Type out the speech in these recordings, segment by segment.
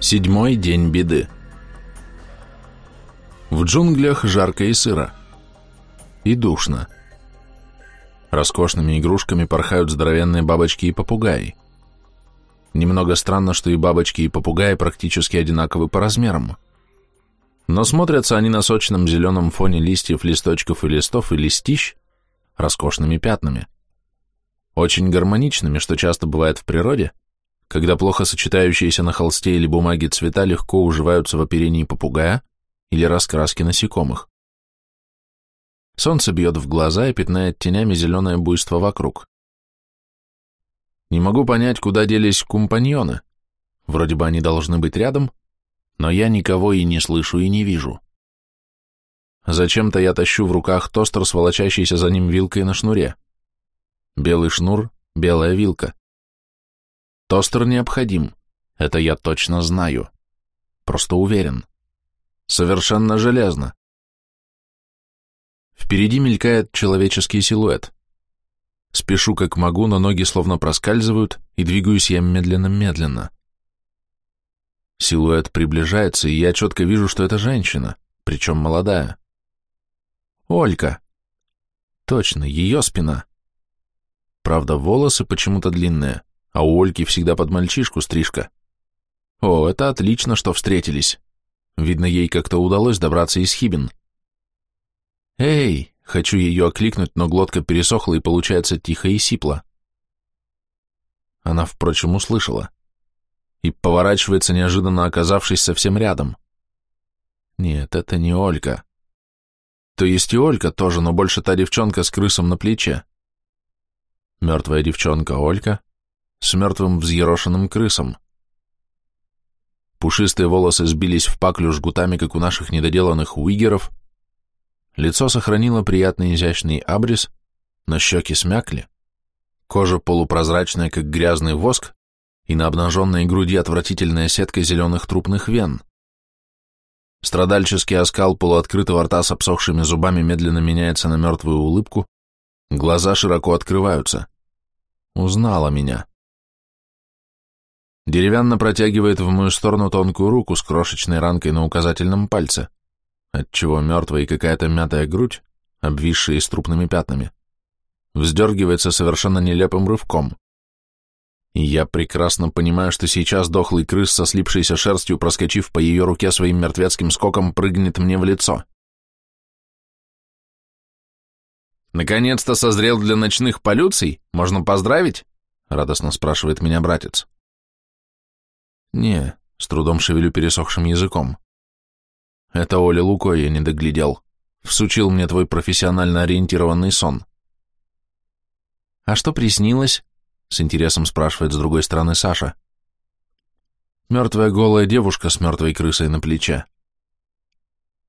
Седьмой день беды. В джунглях жарко и сыро. И душно. Роскошными игрушками порхают здоровенные бабочки и попугаи. Немного странно, что и бабочки, и попугаи практически одинаковы по размерам. Но смотрятся они на сочном зеленом фоне листьев, листочков и листов и листищ роскошными пятнами. Очень гармоничными, что часто бывает в природе, когда плохо сочетающиеся на холсте или бумаге цвета легко уживаются в оперении попугая или раскраске насекомых. Солнце бьет в глаза и пятнает тенями зеленое буйство вокруг. Не могу понять, куда делись компаньоны. Вроде бы они должны быть рядом, но я никого и не слышу, и не вижу. Зачем-то я тащу в руках тостер с волочащейся за ним вилкой на шнуре. Белый шнур, белая вилка. Тостер необходим, это я точно знаю. Просто уверен. Совершенно железно. Впереди мелькает человеческий силуэт. Спешу как могу, но ноги словно проскальзывают, и двигаюсь я медленно-медленно. Силуэт приближается, и я четко вижу, что это женщина, причем молодая. Олька. Точно, ее спина. Правда, волосы почему-то длинные а у Ольки всегда под мальчишку стрижка. О, это отлично, что встретились. Видно, ей как-то удалось добраться из Хибин. «Эй!» — хочу ее окликнуть, но глотка пересохла и получается тихо и сипло. Она, впрочем, услышала. И поворачивается, неожиданно оказавшись совсем рядом. Нет, это не Олька. То есть и Олька тоже, но больше та девчонка с крысом на плече. Мертвая девчонка Олька, с мертвым взъерошенным крысом. Пушистые волосы сбились в паклю жгутами, как у наших недоделанных уигеров. Лицо сохранило приятный изящный абрис, но щеки смякли. Кожа полупрозрачная, как грязный воск, и на обнаженной груди отвратительная сетка зеленых трупных вен. Страдальческий оскал полуоткрытого рта с обсохшими зубами медленно меняется на мертвую улыбку, глаза широко открываются. Узнала меня деревянно протягивает в мою сторону тонкую руку с крошечной ранкой на указательном пальце, отчего мертвая и какая-то мятая грудь, обвисшая с трупными пятнами, вздергивается совершенно нелепым рывком. И я прекрасно понимаю, что сейчас дохлый крыс со слипшейся шерстью, проскочив по ее руке своим мертвецким скоком, прыгнет мне в лицо. «Наконец-то созрел для ночных полюций? Можно поздравить?» — радостно спрашивает меня братец. «Не», — с трудом шевелю пересохшим языком. «Это Оля Луко я не доглядел. Всучил мне твой профессионально ориентированный сон». «А что приснилось?» — с интересом спрашивает с другой стороны Саша. Мертвая голая девушка с мертвой крысой на плече.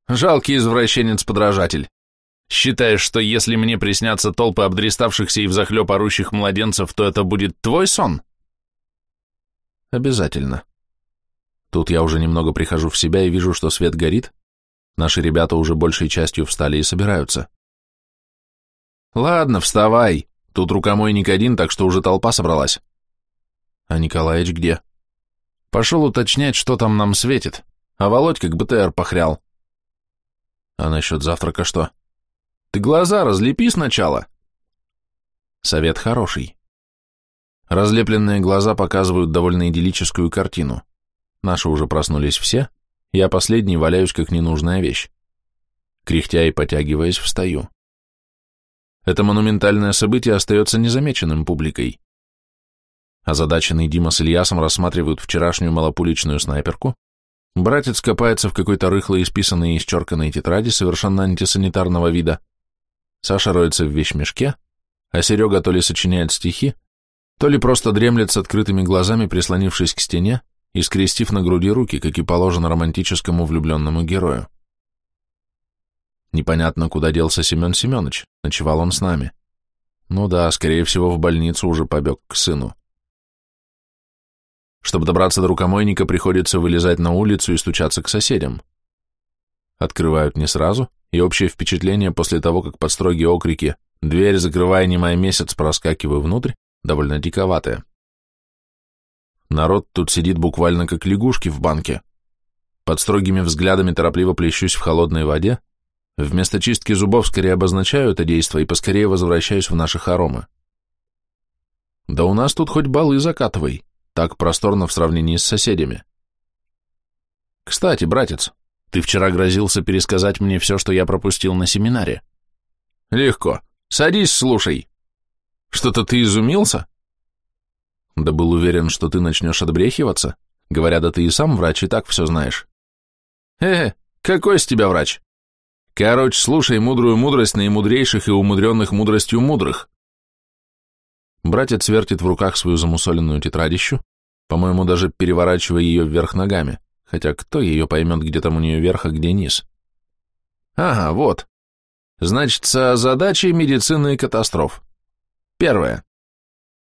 «Жалкий извращенец-подражатель. Считаешь, что если мне приснятся толпы обдреставшихся и взахлеб орущих младенцев, то это будет твой сон?» «Обязательно», Тут я уже немного прихожу в себя и вижу, что свет горит. Наши ребята уже большей частью встали и собираются. Ладно, вставай. Тут рукомойник один, так что уже толпа собралась. А Николаевич где? Пошел уточнять, что там нам светит. А Володька к БТР похрял. А насчет завтрака что? Ты глаза разлепи сначала. Совет хороший. Разлепленные глаза показывают довольно идиллическую картину. Наши уже проснулись все, я последний валяюсь, как ненужная вещь. Кряхтя и потягиваясь, встаю. Это монументальное событие остается незамеченным публикой. Озадаченный Дима с Ильясом рассматривают вчерашнюю малопуличную снайперку, братец копается в какой-то рыхлой, исписанной и исчерканной тетради совершенно антисанитарного вида, Саша роется в вещмешке, а Серега то ли сочиняет стихи, то ли просто дремлет с открытыми глазами, прислонившись к стене, и скрестив на груди руки, как и положено романтическому влюбленному герою. Непонятно, куда делся Семен Семенович, ночевал он с нами. Ну да, скорее всего, в больницу уже побег к сыну. Чтобы добраться до рукомойника, приходится вылезать на улицу и стучаться к соседям. Открывают не сразу, и общее впечатление после того, как под строгие окрики «Дверь, закрывая, не мой месяц», проскакиваю внутрь, довольно диковатое. Народ тут сидит буквально как лягушки в банке. Под строгими взглядами торопливо плещусь в холодной воде, вместо чистки зубов скорее обозначаю это действо и поскорее возвращаюсь в наши хоромы. Да у нас тут хоть балы закатывай, так просторно в сравнении с соседями. Кстати, братец, ты вчера грозился пересказать мне все, что я пропустил на семинаре. Легко. Садись, слушай. Что-то ты изумился? Да был уверен, что ты начнешь отбрехиваться. Говоря, да ты и сам врач, и так все знаешь. Э, какой с тебя врач? Короче, слушай мудрую мудрость наимудрейших и умудренных мудростью мудрых. Братец вертит в руках свою замусоленную тетрадищу, по-моему, даже переворачивая ее вверх ногами, хотя кто ее поймет, где там у нее верх, а где низ. Ага, вот. Значит, со задачей медицины и катастроф. Первое.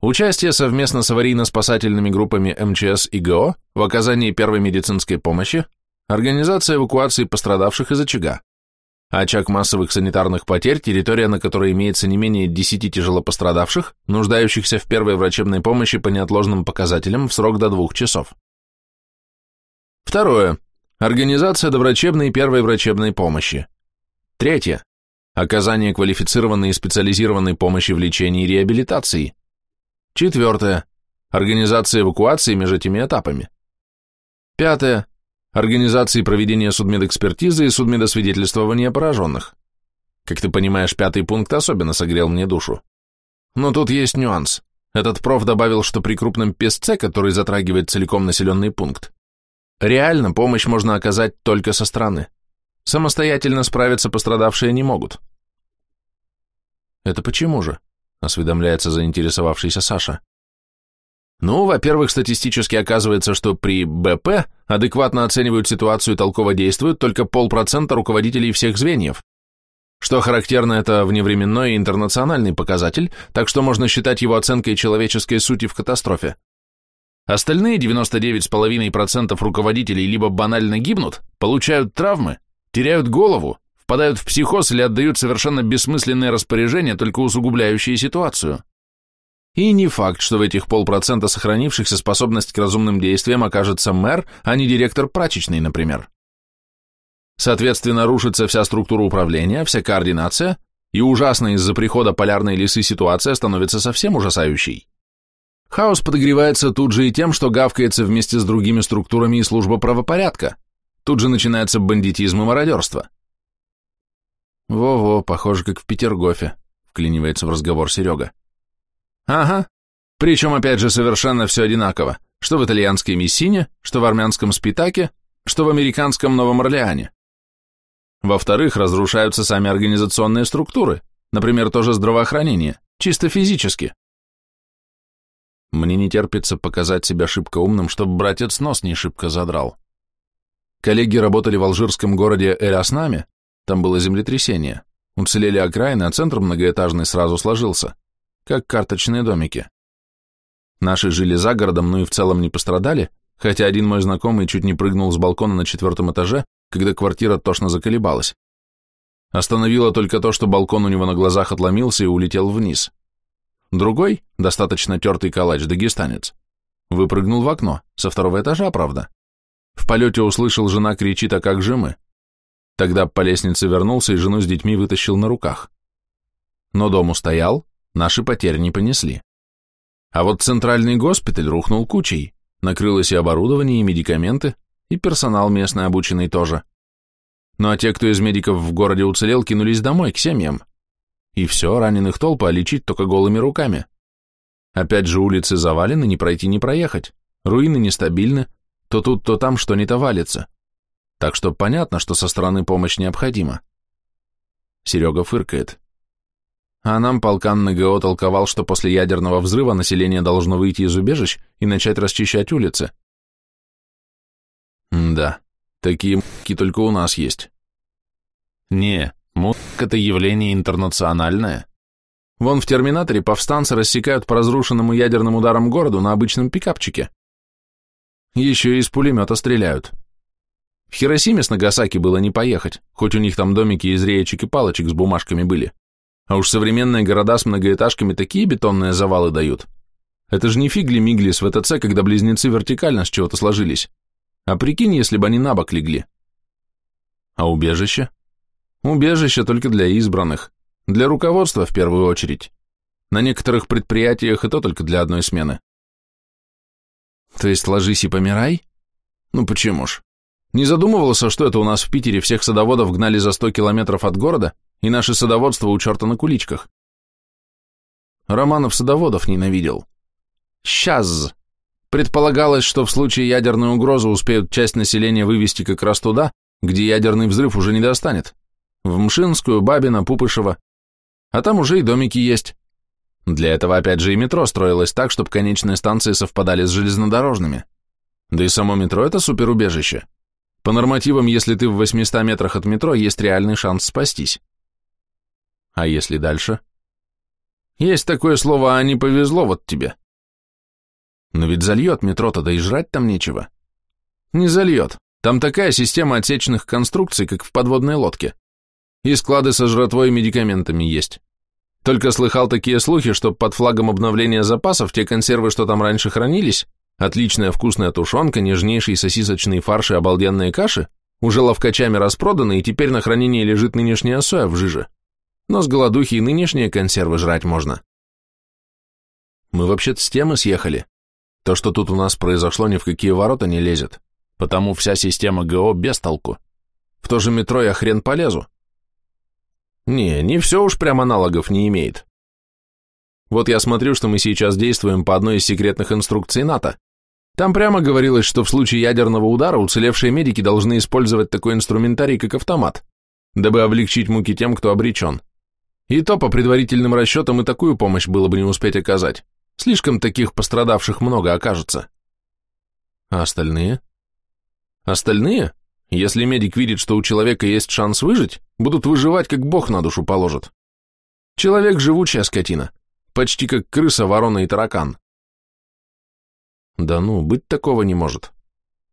Участие совместно с аварийно-спасательными группами МЧС и ГО в оказании первой медицинской помощи, организация эвакуации пострадавших из очага. Очаг массовых санитарных потерь, территория, на которой имеется не менее 10 тяжелопострадавших, нуждающихся в первой врачебной помощи по неотложным показателям в срок до двух часов. Второе. Организация доврачебной первой врачебной помощи. Третье. Оказание квалифицированной и специализированной помощи в лечении и реабилитации. Четвертое. Организация эвакуации между этими этапами. Пятое. Организация проведения судмедэкспертизы и судмедосвидетельствования пораженных. Как ты понимаешь, пятый пункт особенно согрел мне душу. Но тут есть нюанс. Этот проф добавил, что при крупном песце, который затрагивает целиком населенный пункт, реально помощь можно оказать только со стороны. Самостоятельно справиться пострадавшие не могут. Это почему же? Осведомляется заинтересовавшийся Саша. Ну, во-первых, статистически оказывается, что при БП адекватно оценивают ситуацию и толково действуют только полпроцента руководителей всех звеньев. Что характерно, это вневременной и интернациональный показатель, так что можно считать его оценкой человеческой сути в катастрофе. Остальные 99,5% руководителей либо банально гибнут, получают травмы, теряют голову, впадают в психоз или отдают совершенно бессмысленные распоряжения, только усугубляющие ситуацию. И не факт, что в этих полпроцента сохранившихся способность к разумным действиям окажется мэр, а не директор прачечной, например. Соответственно, рушится вся структура управления, вся координация, и ужасная из-за прихода полярной лисы ситуация становится совсем ужасающей. Хаос подогревается тут же и тем, что гавкается вместе с другими структурами и служба правопорядка. Тут же начинается бандитизм и мародерство. «Во-во, похоже, как в Петергофе», — вклинивается в разговор Серега. «Ага. Причем, опять же, совершенно все одинаково. Что в итальянской Мессине, что в армянском Спитаке, что в американском Новом Орлеане. Во-вторых, разрушаются сами организационные структуры, например, тоже здравоохранение, чисто физически. Мне не терпится показать себя шибко умным, чтобы братец нос не шибко задрал. Коллеги работали в алжирском городе Эль-Аснаме, там было землетрясение. Уцелели окраины, а центр многоэтажный сразу сложился. Как карточные домики. Наши жили за городом, ну и в целом не пострадали, хотя один мой знакомый чуть не прыгнул с балкона на четвертом этаже, когда квартира тошно заколебалась. Остановило только то, что балкон у него на глазах отломился и улетел вниз. Другой, достаточно тертый калач, дагестанец, выпрыгнул в окно, со второго этажа, правда. В полете услышал, жена кричит, а как же мы? Тогда по лестнице вернулся и жену с детьми вытащил на руках. Но дом устоял, наши потери не понесли. А вот центральный госпиталь рухнул кучей, накрылось и оборудование, и медикаменты, и персонал местный обученный тоже. Ну а те, кто из медиков в городе уцелел, кинулись домой, к семьям. И все, раненых толпа, а лечить только голыми руками. Опять же улицы завалены, не пройти, не проехать. Руины нестабильны, то тут, то там что-нибудь валится так что понятно, что со стороны помощь необходима. Серега фыркает. А нам полкан НГО толковал, что после ядерного взрыва население должно выйти из убежищ и начать расчищать улицы. М да, такие муки только у нас есть. Не, мук это явление интернациональное. Вон в Терминаторе повстанцы рассекают по разрушенному ядерным ударом городу на обычном пикапчике. Еще и из пулемета стреляют. В Хиросиме с Нагасаки было не поехать, хоть у них там домики из реечек и палочек с бумажками были. А уж современные города с многоэтажками такие бетонные завалы дают. Это же не фигли-мигли с ВТЦ, когда близнецы вертикально с чего-то сложились. А прикинь, если бы они на бок легли. А убежище? Убежище только для избранных. Для руководства в первую очередь. На некоторых предприятиях и то только для одной смены. То есть ложись и помирай? Ну почему ж? Не задумывался, что это у нас в Питере всех садоводов гнали за сто километров от города, и наше садоводство у черта на куличках? Романов садоводов ненавидел. Сейчас. Предполагалось, что в случае ядерной угрозы успеют часть населения вывести как раз туда, где ядерный взрыв уже не достанет. В Мшинскую, Бабино, Пупышево. А там уже и домики есть. Для этого опять же и метро строилось так, чтобы конечные станции совпадали с железнодорожными. Да и само метро – это суперубежище. По нормативам, если ты в 800 метрах от метро, есть реальный шанс спастись. А если дальше? Есть такое слово «а не повезло вот тебе». Но ведь зальет метро-то, да и жрать там нечего. Не зальет. Там такая система отсечных конструкций, как в подводной лодке. И склады со жратвой и медикаментами есть. Только слыхал такие слухи, что под флагом обновления запасов те консервы, что там раньше хранились, отличная вкусная тушенка, нежнейший сосисочный фарш и обалденные каши, уже ловкачами распроданы, и теперь на хранении лежит нынешняя соя в жиже. Но с голодухи и нынешние консервы жрать можно. Мы вообще-то с темы съехали. То, что тут у нас произошло, ни в какие ворота не лезет, потому вся система ГО без толку. В то же метро я хрен полезу, не, не все уж прям аналогов не имеет. Вот я смотрю, что мы сейчас действуем по одной из секретных инструкций НАТО. Там прямо говорилось, что в случае ядерного удара уцелевшие медики должны использовать такой инструментарий, как автомат, дабы облегчить муки тем, кто обречен. И то по предварительным расчетам и такую помощь было бы не успеть оказать. Слишком таких пострадавших много окажется. А остальные? Остальные? Если медик видит, что у человека есть шанс выжить, будут выживать, как бог на душу положит. Человек – живучая скотина, почти как крыса, ворона и таракан. Да ну, быть такого не может.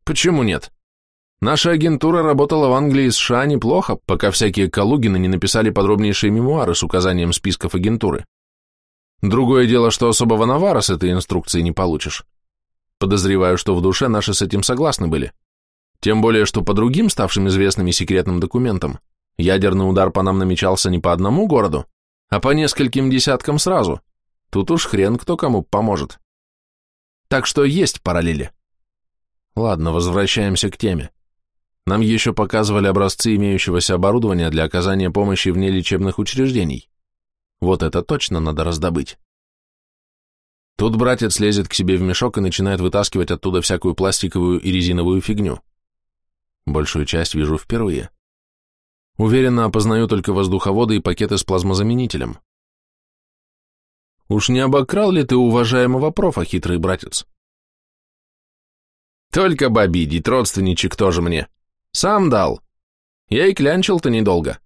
Почему нет? Наша агентура работала в Англии и США неплохо, пока всякие Калугины не написали подробнейшие мемуары с указанием списков агентуры. Другое дело, что особого навара с этой инструкцией не получишь. Подозреваю, что в душе наши с этим согласны были. Тем более, что по другим ставшим известными секретным документам ядерный удар по нам намечался не по одному городу, а по нескольким десяткам сразу. Тут уж хрен кто кому поможет. Так что есть параллели. Ладно, возвращаемся к теме. Нам еще показывали образцы имеющегося оборудования для оказания помощи вне лечебных учреждений. Вот это точно надо раздобыть. Тут братец лезет к себе в мешок и начинает вытаскивать оттуда всякую пластиковую и резиновую фигню. Большую часть вижу впервые. Уверенно опознаю только воздуховоды и пакеты с плазмозаменителем. Уж не обокрал ли ты уважаемого профа, хитрый братец? Только бы обидеть, родственничек тоже мне. Сам дал. Я и клянчил-то недолго.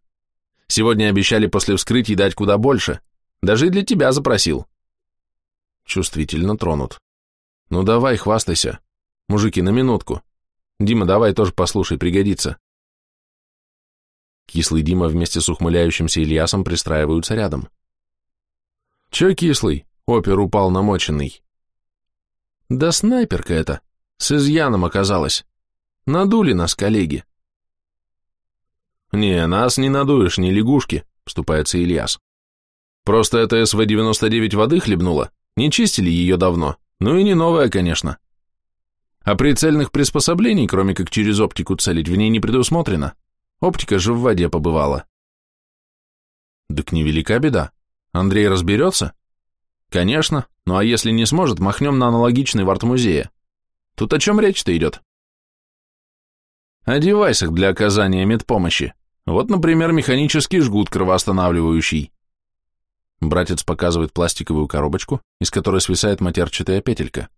Сегодня обещали после вскрытий дать куда больше. Даже и для тебя запросил. Чувствительно тронут. Ну давай, хвастайся. Мужики, на минутку. Дима, давай тоже послушай, пригодится. Кислый Дима вместе с ухмыляющимся Ильясом пристраиваются рядом. Че кислый? Опер упал намоченный. Да снайперка это. С изъяном оказалась. Надули нас коллеги. Не, нас не надуешь, не лягушки, вступается Ильяс. Просто это СВ-99 воды хлебнула, не чистили ее давно, ну и не новая, конечно. А прицельных приспособлений, кроме как через оптику целить, в ней не предусмотрено. Оптика же в воде побывала. Так невелика беда. Андрей разберется? Конечно, ну а если не сможет, махнем на аналогичный в арт-музее. Тут о чем речь-то идет? О девайсах для оказания медпомощи. Вот, например, механический жгут кровоостанавливающий. Братец показывает пластиковую коробочку, из которой свисает матерчатая петелька.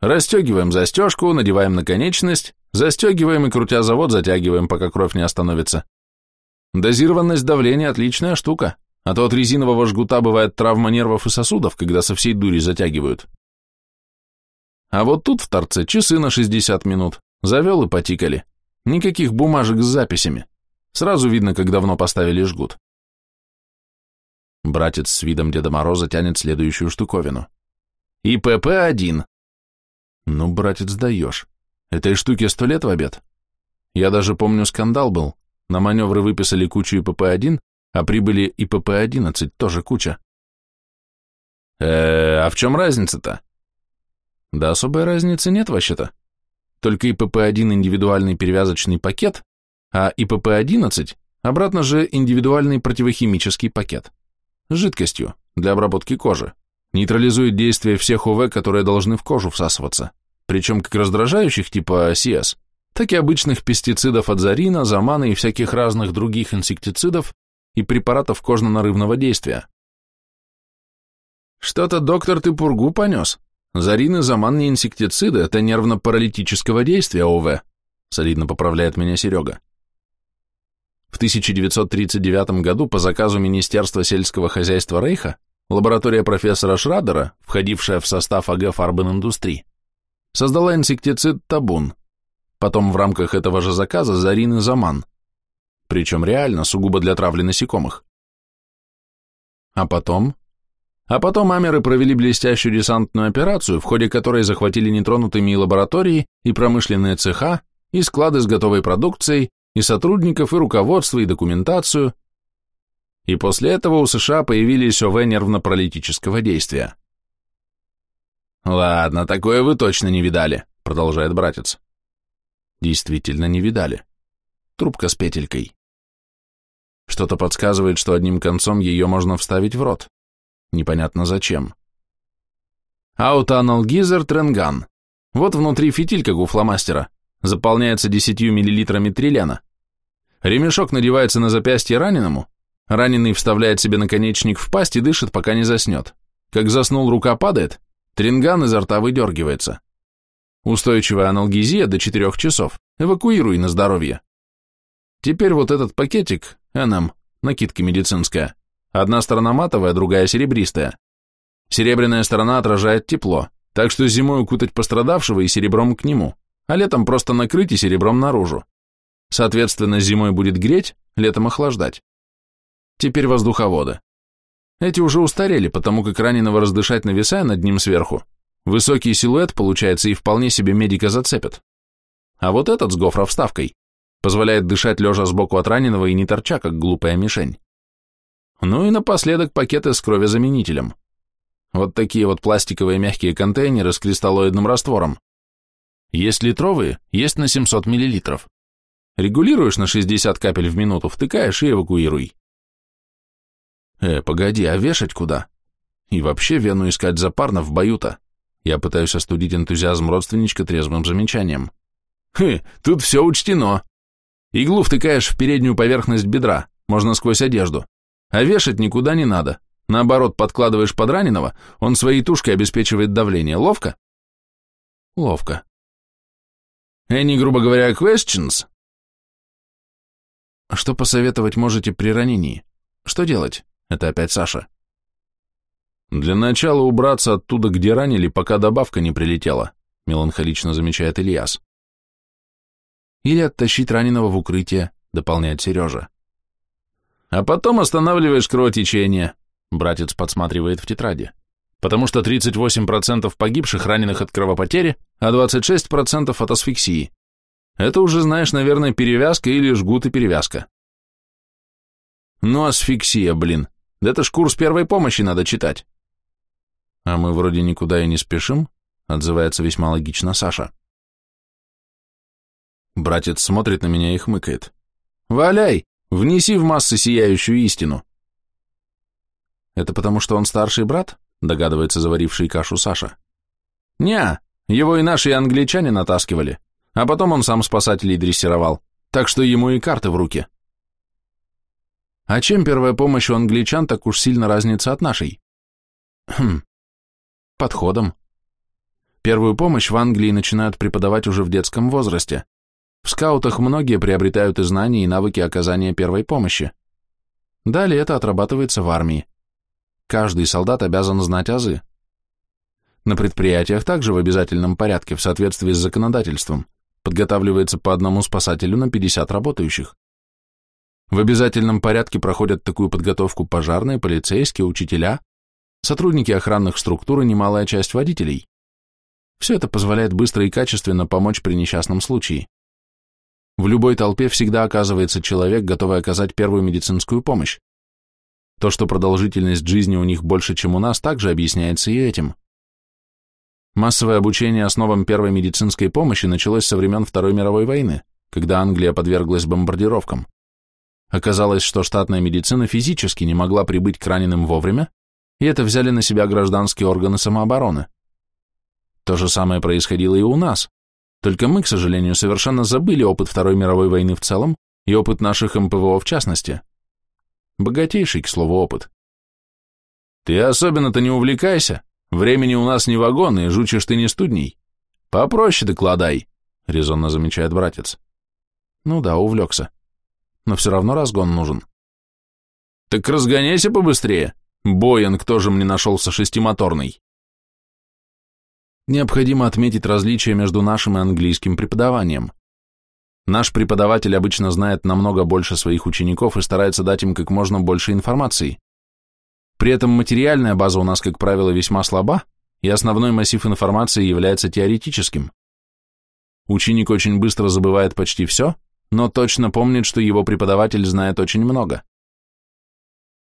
Расстегиваем застежку, надеваем наконечность, застегиваем и, крутя завод, затягиваем, пока кровь не остановится. Дозированность давления – отличная штука, а то от резинового жгута бывает травма нервов и сосудов, когда со всей дури затягивают. А вот тут в торце часы на 60 минут. Завел и потикали. Никаких бумажек с записями. Сразу видно, как давно поставили жгут. Братец с видом Деда Мороза тянет следующую штуковину. И ПП-1. Ну, братец, даешь. Этой штуке сто лет в обед. Я даже помню, скандал был. На маневры выписали кучу ИПП-1, а прибыли ИПП-11 тоже куча. э а в чем разница-то? Да особой разницы нет вообще-то. Только ИПП-1 индивидуальный перевязочный пакет, а ИПП-11 обратно же индивидуальный противохимический пакет с жидкостью для обработки кожи. Нейтрализует действие всех УВ, которые должны в кожу всасываться, причем как раздражающих типа CS, так и обычных пестицидов от зарина, замана и всяких разных других инсектицидов и препаратов кожно-нарывного действия. Что-то, доктор, ты пургу понес. Зарин и заман не инсектициды, это нервно-паралитического действия ОВ, солидно поправляет меня Серега. В 1939 году по заказу Министерства сельского хозяйства Рейха лаборатория профессора Шрадера, входившая в состав АГ Фарбен создала инсектицид табун, потом в рамках этого же заказа зарин и заман, причем реально сугубо для травли насекомых. А потом? А потом амеры провели блестящую десантную операцию, в ходе которой захватили нетронутыми и лаборатории, и промышленные цеха, и склады с готовой продукцией, и сотрудников, и руководство, и документацию. И после этого у США появились ОВ нервно-паралитического действия. «Ладно, такое вы точно не видали», — продолжает братец. Действительно не видали. Трубка с петелькой. Что-то подсказывает, что одним концом ее можно вставить в рот. Непонятно зачем. Аутоаналгизер Тренган. Вот внутри фитиль, как. Заполняется 10 миллилитрами трилена. Ремешок надевается на запястье раненому. Раненый вставляет себе наконечник в пасть и дышит, пока не заснет. Как заснул, рука падает, тринган изо рта выдергивается. Устойчивая аналгезия до 4 часов. Эвакуируй на здоровье. Теперь вот этот пакетик, НМ, накидка медицинская. Одна сторона матовая, другая серебристая. Серебряная сторона отражает тепло, так что зимой укутать пострадавшего и серебром к нему, а летом просто накрыть и серебром наружу. Соответственно, зимой будет греть, летом охлаждать. Теперь воздуховоды. Эти уже устарели, потому как раненого раздышать нависая над ним сверху, высокий силуэт получается и вполне себе медика зацепят. А вот этот с гофровставкой позволяет дышать лежа сбоку от раненого и не торча, как глупая мишень. Ну и напоследок пакеты с кровезаменителем. Вот такие вот пластиковые мягкие контейнеры с кристаллоидным раствором. Есть литровые, есть на 700 миллилитров. Регулируешь на 60 капель в минуту, втыкаешь и эвакуируй. Э, погоди, а вешать куда? И вообще вену искать запарно в бою-то. Я пытаюсь остудить энтузиазм родственничка трезвым замечанием. Хы, тут все учтено. Иглу втыкаешь в переднюю поверхность бедра, можно сквозь одежду. А вешать никуда не надо. Наоборот, подкладываешь под раненого, он своей тушкой обеспечивает давление. Ловко? Ловко. Any, грубо говоря, questions? Что посоветовать можете при ранении? Что делать? Это опять Саша. Для начала убраться оттуда, где ранили, пока добавка не прилетела, меланхолично замечает Ильяс. Или оттащить раненого в укрытие, дополняет Сережа. А потом останавливаешь кровотечение, братец подсматривает в тетради. Потому что 38% погибших раненых от кровопотери, а 26% от асфиксии. Это уже, знаешь, наверное, перевязка или жгут и перевязка. Ну, асфиксия, блин. Да это ж курс первой помощи надо читать. А мы вроде никуда и не спешим, отзывается весьма логично Саша. Братец смотрит на меня и хмыкает. Валяй, внеси в массы сияющую истину. Это потому, что он старший брат? Догадывается заваривший кашу Саша. Ня, его и наши англичане натаскивали а потом он сам спасателей дрессировал, так что ему и карты в руки. А чем первая помощь у англичан так уж сильно разнится от нашей? Хм, подходом. Первую помощь в Англии начинают преподавать уже в детском возрасте. В скаутах многие приобретают и знания, и навыки оказания первой помощи. Далее это отрабатывается в армии. Каждый солдат обязан знать азы. На предприятиях также в обязательном порядке в соответствии с законодательством – подготавливается по одному спасателю на 50 работающих. В обязательном порядке проходят такую подготовку пожарные, полицейские, учителя, сотрудники охранных структур и немалая часть водителей. Все это позволяет быстро и качественно помочь при несчастном случае. В любой толпе всегда оказывается человек, готовый оказать первую медицинскую помощь. То, что продолжительность жизни у них больше, чем у нас, также объясняется и этим. Массовое обучение основам первой медицинской помощи началось со времен Второй мировой войны, когда Англия подверглась бомбардировкам. Оказалось, что штатная медицина физически не могла прибыть к раненым вовремя, и это взяли на себя гражданские органы самообороны. То же самое происходило и у нас, только мы, к сожалению, совершенно забыли опыт Второй мировой войны в целом и опыт наших МПВО в частности. Богатейший, к слову, опыт. Ты особенно-то не увлекайся, времени у нас не вагон, и жучишь ты не студней. Попроще докладай, резонно замечает братец. Ну да, увлекся. Но все равно разгон нужен. Так разгоняйся побыстрее. Боинг тоже мне нашелся шестимоторный. Необходимо отметить различие между нашим и английским преподаванием. Наш преподаватель обычно знает намного больше своих учеников и старается дать им как можно больше информации. При этом материальная база у нас, как правило, весьма слаба, и основной массив информации является теоретическим. Ученик очень быстро забывает почти все, но точно помнит, что его преподаватель знает очень много.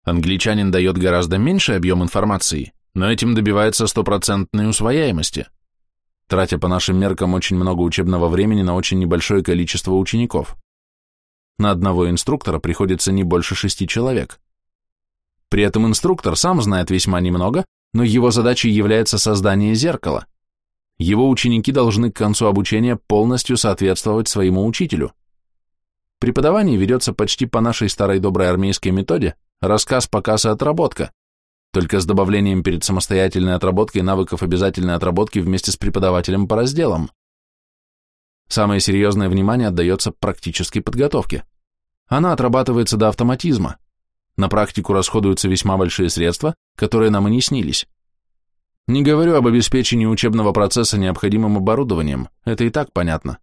Англичанин дает гораздо меньший объем информации, но этим добивается стопроцентной усвояемости, тратя по нашим меркам очень много учебного времени на очень небольшое количество учеников. На одного инструктора приходится не больше шести человек. При этом инструктор сам знает весьма немного, но его задачей является создание зеркала. Его ученики должны к концу обучения полностью соответствовать своему учителю. Преподавание ведется почти по нашей старой доброй армейской методе рассказ, показ и отработка, только с добавлением перед самостоятельной отработкой навыков обязательной отработки вместе с преподавателем по разделам. Самое серьезное внимание отдается практической подготовке. Она отрабатывается до автоматизма. На практику расходуются весьма большие средства, которые нам и не снились. Не говорю об обеспечении учебного процесса необходимым оборудованием, это и так понятно.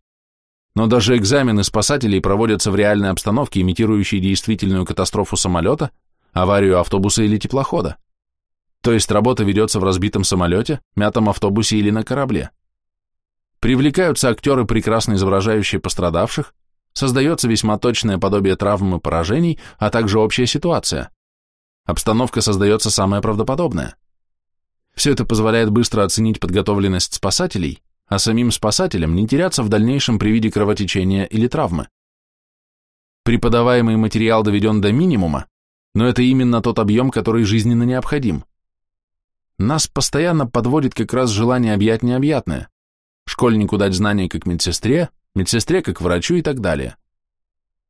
Но даже экзамены спасателей проводятся в реальной обстановке, имитирующей действительную катастрофу самолета, аварию автобуса или теплохода. То есть работа ведется в разбитом самолете, мятом автобусе или на корабле. Привлекаются актеры, прекрасно изображающие пострадавших, создается весьма точное подобие травм и поражений, а также общая ситуация. Обстановка создается самая правдоподобная. Все это позволяет быстро оценить подготовленность спасателей а самим спасателям не теряться в дальнейшем при виде кровотечения или травмы. Преподаваемый материал доведен до минимума, но это именно тот объем, который жизненно необходим. Нас постоянно подводит как раз желание объять необъятное. Школьнику дать знания как медсестре, медсестре как врачу и так далее.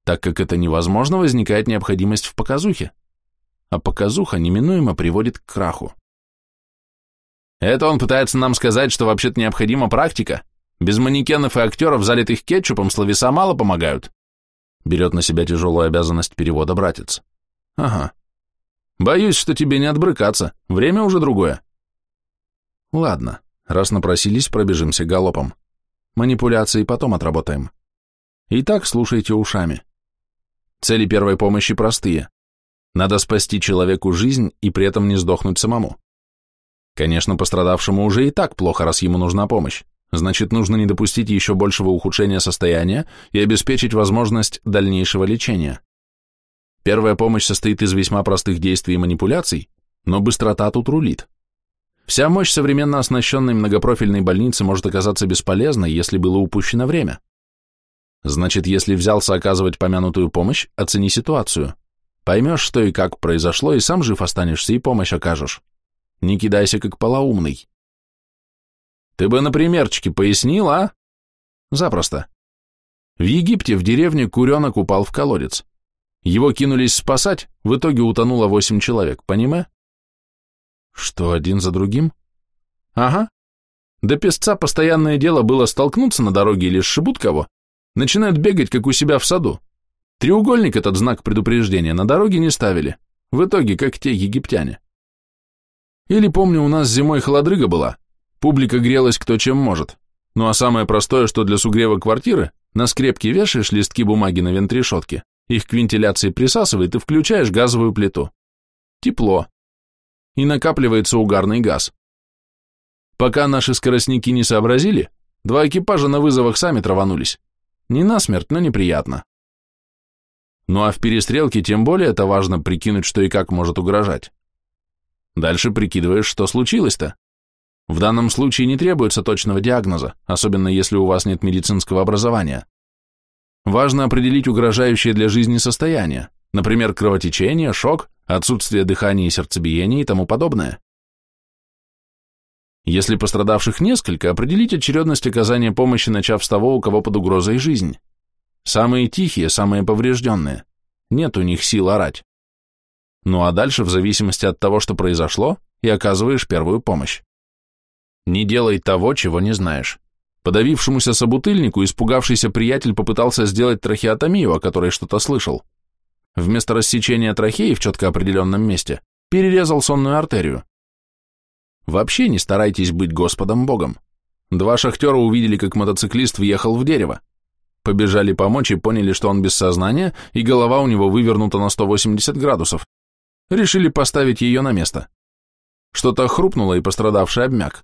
Так как это невозможно, возникает необходимость в показухе, а показуха неминуемо приводит к краху. Это он пытается нам сказать, что вообще-то необходима практика. Без манекенов и актеров, залитых кетчупом, словеса мало помогают. Берет на себя тяжелую обязанность перевода братец. Ага. Боюсь, что тебе не отбрыкаться. Время уже другое. Ладно, раз напросились, пробежимся галопом. Манипуляции потом отработаем. Итак, слушайте ушами. Цели первой помощи простые. Надо спасти человеку жизнь и при этом не сдохнуть самому. Конечно, пострадавшему уже и так плохо, раз ему нужна помощь. Значит, нужно не допустить еще большего ухудшения состояния и обеспечить возможность дальнейшего лечения. Первая помощь состоит из весьма простых действий и манипуляций, но быстрота тут рулит. Вся мощь современно оснащенной многопрофильной больницы может оказаться бесполезной, если было упущено время. Значит, если взялся оказывать помянутую помощь, оцени ситуацию. Поймешь, что и как произошло, и сам жив останешься, и помощь окажешь. Не кидайся, как полоумный. Ты бы на примерчике пояснил, а? Запросто. В Египте в деревне куренок упал в колодец. Его кинулись спасать, в итоге утонуло восемь человек, понимаешь? Что, один за другим? Ага. До песца постоянное дело было столкнуться на дороге или сшибут кого. Начинают бегать, как у себя в саду. Треугольник этот знак предупреждения на дороге не ставили. В итоге, как те египтяне. Или, помню, у нас зимой холодрыга была. Публика грелась кто чем может. Ну а самое простое, что для сугрева квартиры, на скрепки вешаешь листки бумаги на вентрешетке, их к вентиляции присасывает и включаешь газовую плиту. Тепло. и накапливается угарный газ. Пока наши скоростники не сообразили, два экипажа на вызовах сами траванулись. Не насмерть, но неприятно. Ну а в перестрелке тем более это важно прикинуть, что и как может угрожать. Дальше прикидываешь, что случилось-то. В данном случае не требуется точного диагноза, особенно если у вас нет медицинского образования. Важно определить угрожающее для жизни состояние, например, кровотечение, шок, отсутствие дыхания и сердцебиения и тому подобное. Если пострадавших несколько, определить очередность оказания помощи, начав с того, у кого под угрозой жизнь. Самые тихие, самые поврежденные. Нет у них сил орать. Ну а дальше, в зависимости от того, что произошло, и оказываешь первую помощь. Не делай того, чего не знаешь. Подавившемуся собутыльнику испугавшийся приятель попытался сделать трахеотомию, о которой что-то слышал. Вместо рассечения трахеи в четко определенном месте перерезал сонную артерию. Вообще не старайтесь быть Господом Богом. Два шахтера увидели, как мотоциклист въехал в дерево. Побежали помочь и поняли, что он без сознания, и голова у него вывернута на 180 градусов. Решили поставить ее на место. Что-то хрупнуло, и пострадавший обмяк.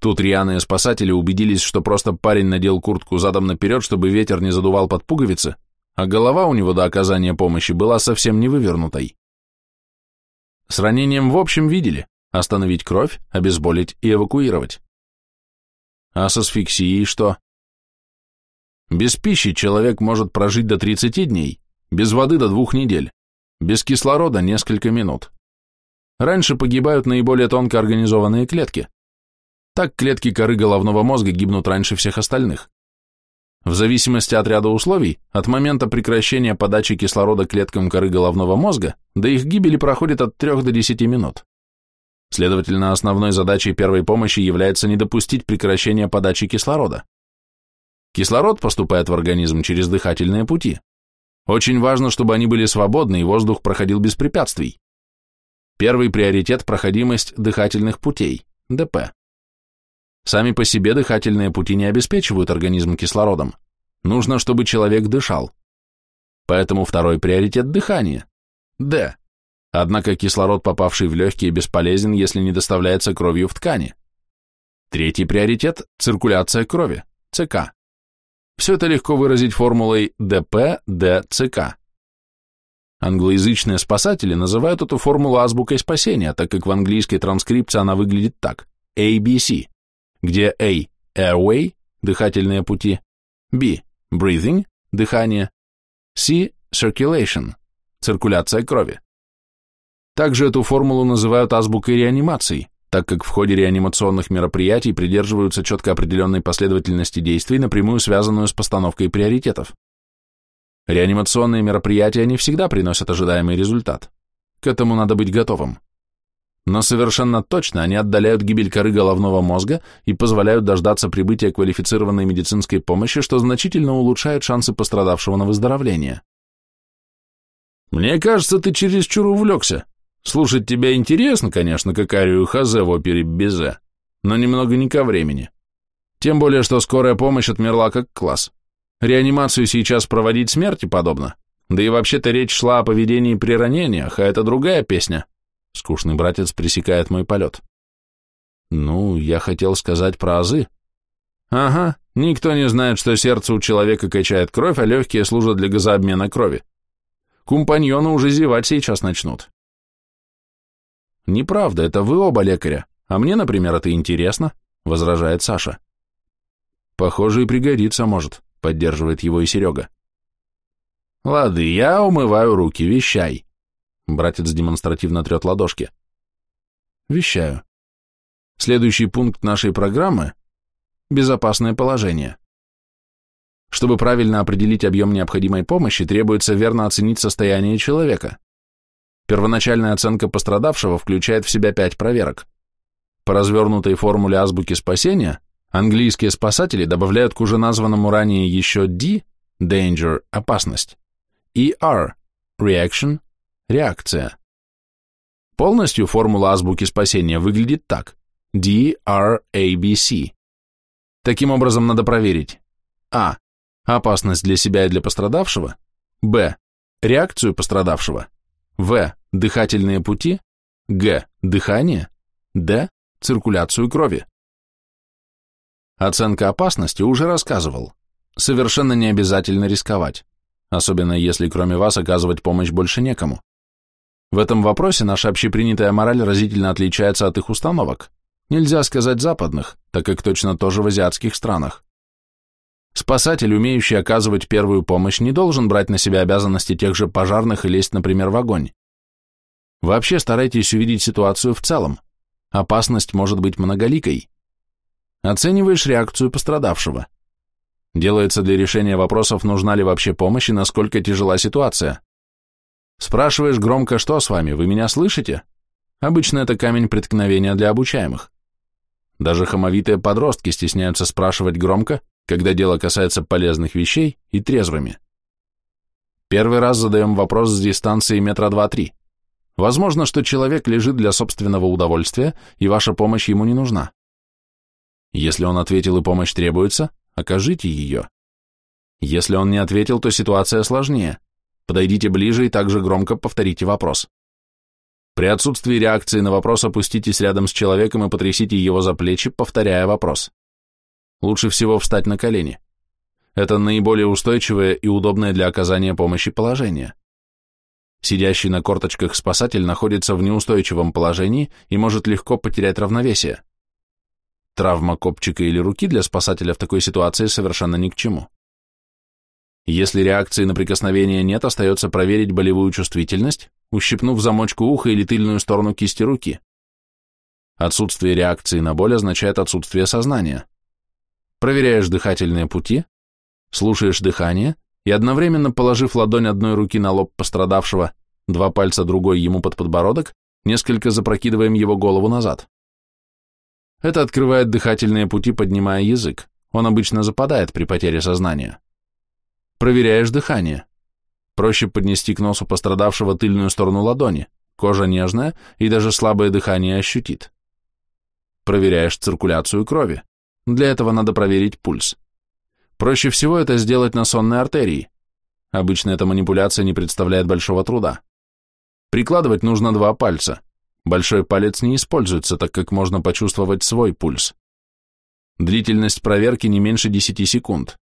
Тут рьяные спасатели убедились, что просто парень надел куртку задом наперед, чтобы ветер не задувал под пуговицы, а голова у него до оказания помощи была совсем не вывернутой. С ранением в общем видели, остановить кровь, обезболить и эвакуировать. А с асфиксией что? Без пищи человек может прожить до 30 дней, без воды до двух недель, без кислорода несколько минут. Раньше погибают наиболее тонко организованные клетки. Так клетки коры головного мозга гибнут раньше всех остальных. В зависимости от ряда условий, от момента прекращения подачи кислорода клеткам коры головного мозга до их гибели проходит от 3 до 10 минут. Следовательно, основной задачей первой помощи является не допустить прекращения подачи кислорода. Кислород поступает в организм через дыхательные пути. Очень важно, чтобы они были свободны и воздух проходил без препятствий. Первый приоритет – проходимость дыхательных путей, ДП. Сами по себе дыхательные пути не обеспечивают организм кислородом. Нужно, чтобы человек дышал. Поэтому второй приоритет – дыхание, Д. Однако кислород, попавший в легкие, бесполезен, если не доставляется кровью в ткани. Третий приоритет – циркуляция крови, ЦК. Все это легко выразить формулой ДП-ДЦК. Англоязычные спасатели называют эту формулу азбукой спасения, так как в английской транскрипции она выглядит так – ABC, где A – airway, дыхательные пути, B – breathing, дыхание, C – circulation, циркуляция крови. Также эту формулу называют азбукой реанимации, так как в ходе реанимационных мероприятий придерживаются четко определенной последовательности действий, напрямую связанную с постановкой приоритетов. Реанимационные мероприятия не всегда приносят ожидаемый результат. К этому надо быть готовым. Но совершенно точно они отдаляют гибель коры головного мозга и позволяют дождаться прибытия квалифицированной медицинской помощи, что значительно улучшает шансы пострадавшего на выздоровление. «Мне кажется, ты чересчур увлекся», Слушать тебя интересно, конечно, как арию Хазе в опере Безе, но немного не ко времени. Тем более, что скорая помощь отмерла как класс. Реанимацию сейчас проводить смерти подобно. Да и вообще-то речь шла о поведении при ранениях, а это другая песня. Скучный братец пресекает мой полет. Ну, я хотел сказать про азы. Ага, никто не знает, что сердце у человека качает кровь, а легкие служат для газообмена крови. Компаньоны уже зевать сейчас начнут. «Неправда, это вы оба лекаря, а мне, например, это интересно», — возражает Саша. «Похоже, и пригодится может», — поддерживает его и Серега. «Лады, я умываю руки, вещай». Братец демонстративно трет ладошки. «Вещаю. Следующий пункт нашей программы — безопасное положение. Чтобы правильно определить объем необходимой помощи, требуется верно оценить состояние человека. Первоначальная оценка пострадавшего включает в себя пять проверок. По развернутой формуле азбуки спасения английские спасатели добавляют к уже названному ранее еще D – danger – опасность, и R – reaction – реакция. Полностью формула азбуки спасения выглядит так – D, R, A, B, C. Таким образом, надо проверить А. Опасность для себя и для пострадавшего Б. Реакцию пострадавшего В. Дыхательные пути. Г. Дыхание. Д. Циркуляцию крови. Оценка опасности уже рассказывал. Совершенно не обязательно рисковать, особенно если кроме вас оказывать помощь больше некому. В этом вопросе наша общепринятая мораль разительно отличается от их установок. Нельзя сказать западных, так как точно тоже в азиатских странах. Спасатель, умеющий оказывать первую помощь, не должен брать на себя обязанности тех же пожарных и лезть, например, в огонь. Вообще старайтесь увидеть ситуацию в целом. Опасность может быть многоликой. Оцениваешь реакцию пострадавшего. Делается для решения вопросов, нужна ли вообще помощь и насколько тяжела ситуация. Спрашиваешь громко, что с вами, вы меня слышите? Обычно это камень преткновения для обучаемых. Даже хамовитые подростки стесняются спрашивать громко, когда дело касается полезных вещей и трезвыми. Первый раз задаем вопрос с дистанции метра два-три. Возможно, что человек лежит для собственного удовольствия, и ваша помощь ему не нужна. Если он ответил и помощь требуется, окажите ее. Если он не ответил, то ситуация сложнее. Подойдите ближе и также громко повторите вопрос. При отсутствии реакции на вопрос опуститесь рядом с человеком и потрясите его за плечи, повторяя вопрос. Лучше всего встать на колени. Это наиболее устойчивое и удобное для оказания помощи положение. Сидящий на корточках спасатель находится в неустойчивом положении и может легко потерять равновесие. Травма копчика или руки для спасателя в такой ситуации совершенно ни к чему. Если реакции на прикосновение нет, остается проверить болевую чувствительность, ущипнув замочку уха или тыльную сторону кисти руки. Отсутствие реакции на боль означает отсутствие сознания. Проверяешь дыхательные пути, слушаешь дыхание и одновременно, положив ладонь одной руки на лоб пострадавшего, два пальца другой ему под подбородок, несколько запрокидываем его голову назад. Это открывает дыхательные пути, поднимая язык. Он обычно западает при потере сознания. Проверяешь дыхание. Проще поднести к носу пострадавшего тыльную сторону ладони, кожа нежная и даже слабое дыхание ощутит. Проверяешь циркуляцию крови. Для этого надо проверить пульс. Проще всего это сделать на сонной артерии. Обычно эта манипуляция не представляет большого труда. Прикладывать нужно два пальца. Большой палец не используется, так как можно почувствовать свой пульс. Длительность проверки не меньше 10 секунд.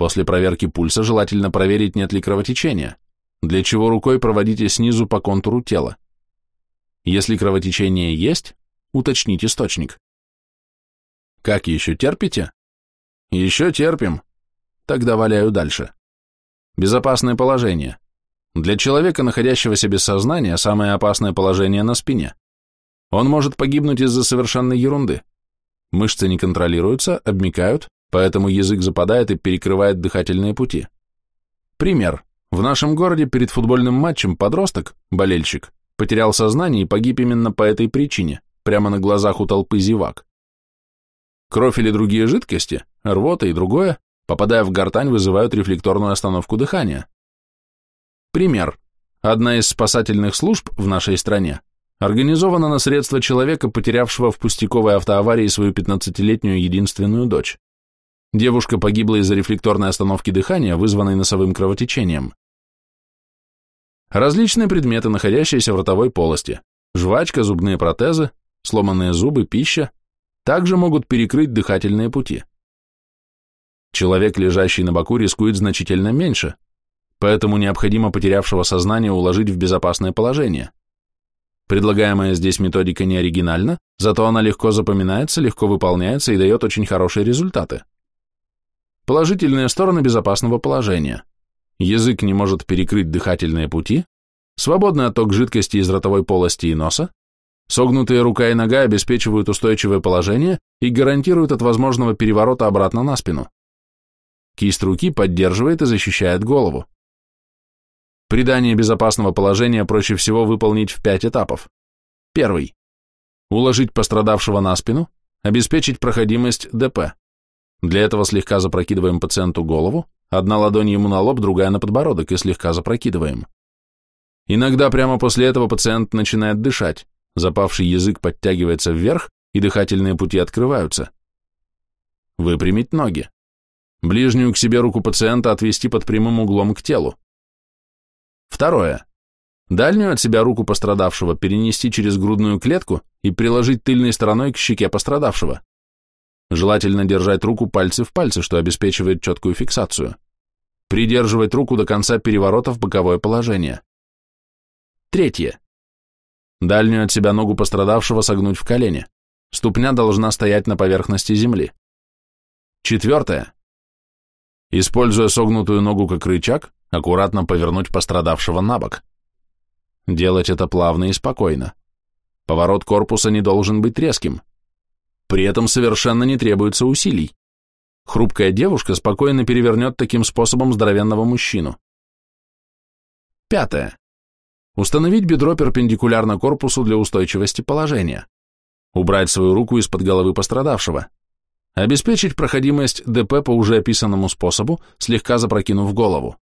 После проверки пульса желательно проверить, нет ли кровотечения, для чего рукой проводите снизу по контуру тела. Если кровотечение есть, уточнить источник. Как еще терпите? Еще терпим. Тогда валяю дальше. Безопасное положение. Для человека, находящегося без сознания, самое опасное положение на спине. Он может погибнуть из-за совершенной ерунды. Мышцы не контролируются, обмикают, поэтому язык западает и перекрывает дыхательные пути. Пример. В нашем городе перед футбольным матчем подросток, болельщик, потерял сознание и погиб именно по этой причине, прямо на глазах у толпы зевак. Кровь или другие жидкости, рвота и другое, попадая в гортань, вызывают рефлекторную остановку дыхания. Пример. Одна из спасательных служб в нашей стране организована на средства человека, потерявшего в пустяковой автоаварии свою 15-летнюю единственную дочь. Девушка погибла из-за рефлекторной остановки дыхания, вызванной носовым кровотечением. Различные предметы, находящиеся в ротовой полости, жвачка, зубные протезы, сломанные зубы, пища, также могут перекрыть дыхательные пути. Человек, лежащий на боку, рискует значительно меньше, поэтому необходимо потерявшего сознание уложить в безопасное положение. Предлагаемая здесь методика не оригинальна, зато она легко запоминается, легко выполняется и дает очень хорошие результаты. Положительные стороны безопасного положения. Язык не может перекрыть дыхательные пути, свободный отток жидкости из ротовой полости и носа, согнутые рука и нога обеспечивают устойчивое положение и гарантируют от возможного переворота обратно на спину. Кисть руки поддерживает и защищает голову. Придание безопасного положения проще всего выполнить в пять этапов. Первый. Уложить пострадавшего на спину, обеспечить проходимость ДП. Для этого слегка запрокидываем пациенту голову, одна ладонь ему на лоб, другая на подбородок и слегка запрокидываем. Иногда прямо после этого пациент начинает дышать, запавший язык подтягивается вверх и дыхательные пути открываются. Выпрямить ноги. Ближнюю к себе руку пациента отвести под прямым углом к телу. Второе. Дальнюю от себя руку пострадавшего перенести через грудную клетку и приложить тыльной стороной к щеке пострадавшего. Желательно держать руку пальцы в пальцы, что обеспечивает четкую фиксацию. Придерживать руку до конца переворота в боковое положение. Третье. Дальнюю от себя ногу пострадавшего согнуть в колени. Ступня должна стоять на поверхности земли. Четвертое. Используя согнутую ногу как рычаг, аккуратно повернуть пострадавшего на бок. Делать это плавно и спокойно. Поворот корпуса не должен быть резким. При этом совершенно не требуется усилий. Хрупкая девушка спокойно перевернет таким способом здоровенного мужчину. Пятое. Установить бедро перпендикулярно корпусу для устойчивости положения. Убрать свою руку из-под головы пострадавшего. Обеспечить проходимость ДП по уже описанному способу, слегка запрокинув голову.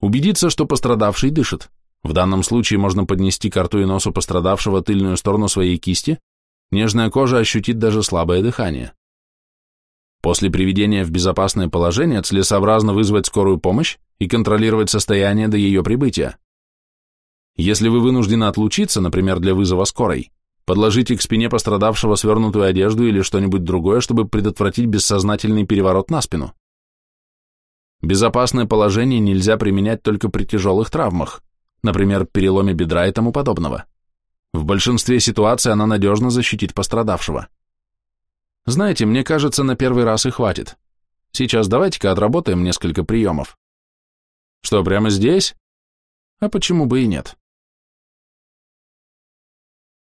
Убедиться, что пострадавший дышит. В данном случае можно поднести к рту и носу пострадавшего тыльную сторону своей кисти, нежная кожа ощутит даже слабое дыхание. После приведения в безопасное положение целесообразно вызвать скорую помощь и контролировать состояние до ее прибытия. Если вы вынуждены отлучиться, например, для вызова скорой, подложите к спине пострадавшего свернутую одежду или что-нибудь другое, чтобы предотвратить бессознательный переворот на спину. Безопасное положение нельзя применять только при тяжелых травмах, например, переломе бедра и тому подобного. В большинстве ситуаций она надежно защитит пострадавшего. Знаете, мне кажется, на первый раз и хватит. Сейчас давайте-ка отработаем несколько приемов. Что, прямо здесь? А почему бы и нет?